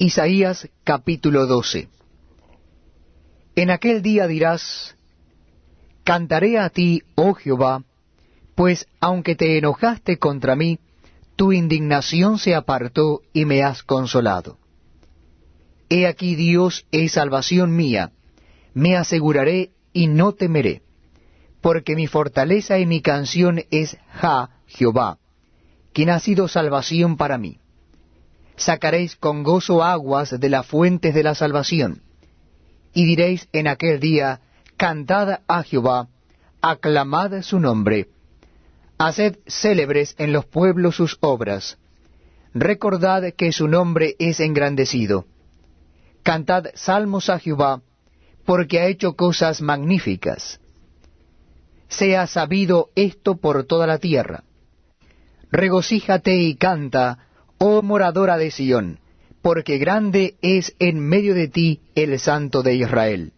Isaías capítulo 12 En aquel día dirás, Cantaré a ti, oh Jehová, pues aunque te enojaste contra mí, tu indignación se apartó y me has consolado. He aquí Dios es salvación mía, me aseguraré y no temeré, porque mi fortaleza y mi canción es Ja, Jehová, quien ha sido salvación para mí. Sacaréis con gozo aguas de las fuentes de la salvación, y diréis en aquel día, Cantad a Jehová, aclamad su nombre, haced célebres en los pueblos sus obras, recordad que su nombre es engrandecido Cantad salmos a Jehová, porque ha hecho cosas magníficas. Sea sabido esto por toda la tierra. Regocíjate y canta, oh moradora de Sión, porque grande es en medio de ti el Santo de Israel.